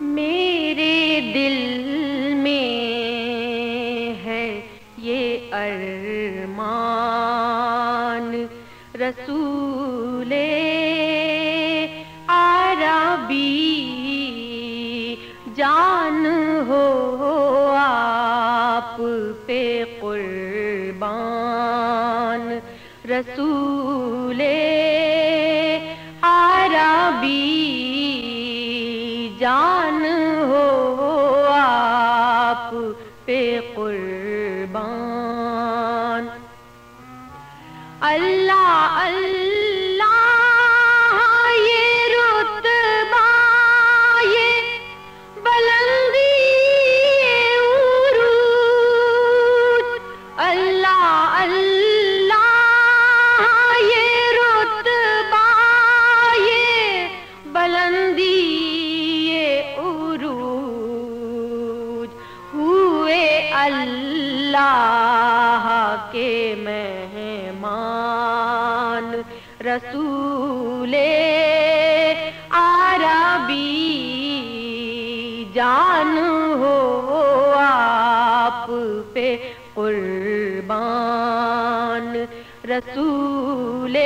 میرے دل میں ہے یہ ارمان۔ رسول عربی جان ہو آپ پہ قربان۔ رسول عربی جان قربان اللہ اللہ، یہ رتبہ، یہ بلندی، یہ عروج۔ اللہ اللہ، یہ رتبہ، یہ بلندی، یہ عروج۔ ہوئے اللہ۔ رسول عربی جان ہو آپ پہ قربان رسول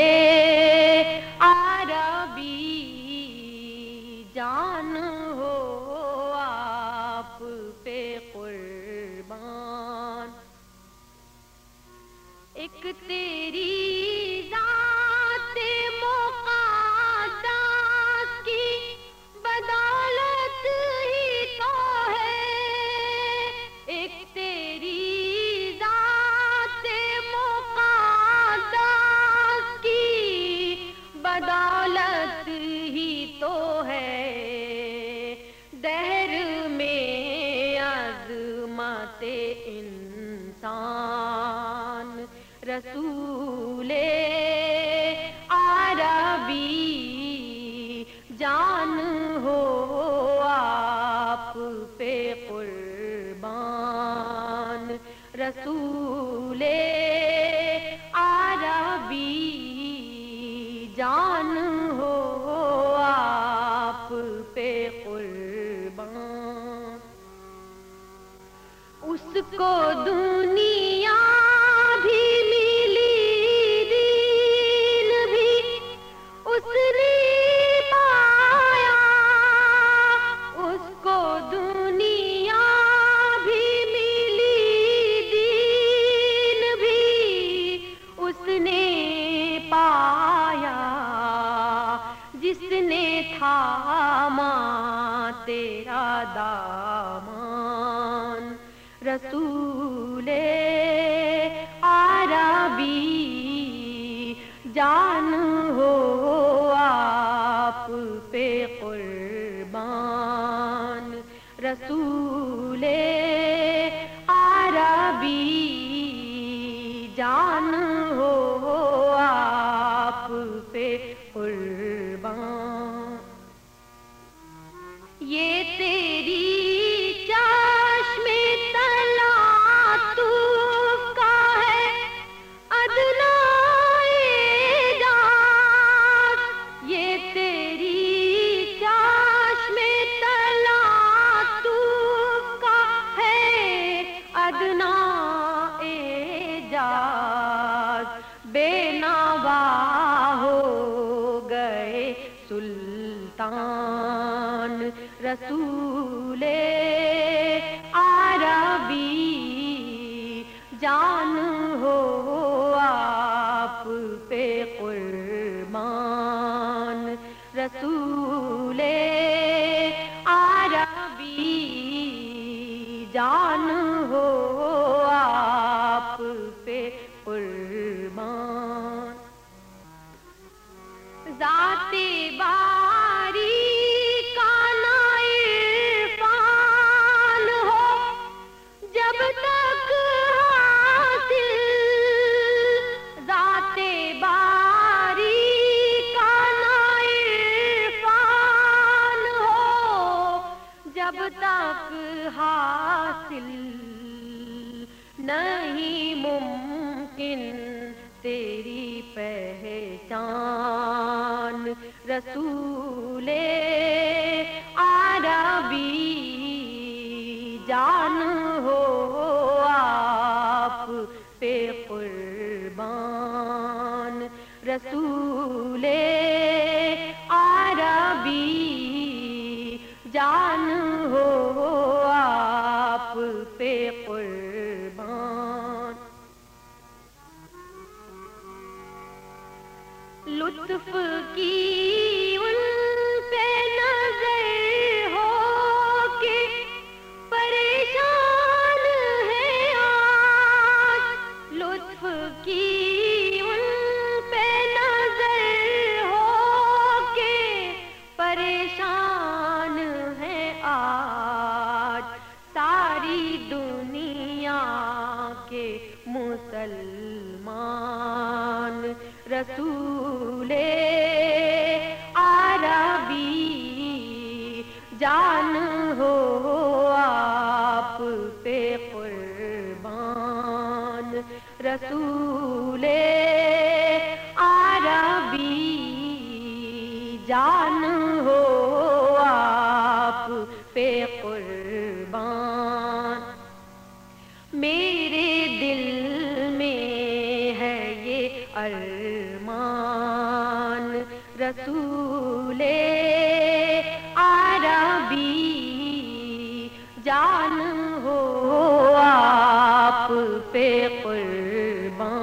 انسان رسول کو دنیا بھی ملی دین بھی اس نے پایا، اس کو دنیا بھی ملی دین بھی اس نے پایا۔ جس نے تھاما تیرا دامان رسول عربی جان ہو آپ پہ قربان۔ رسول سلطان رسول عربی جان ہو آپ پہ قربان رسول جب تک حاصل نہیں ممکن، تیری پہچان رسول عربی جان ہو آپ پہ قربان، رسول عربی جان ہو آپ پہ قربان۔ لطف کی ساری دنیا کے مسلمان رسول عربی جان ہو آپ پہ قربان رسول عربی جان ہو رسول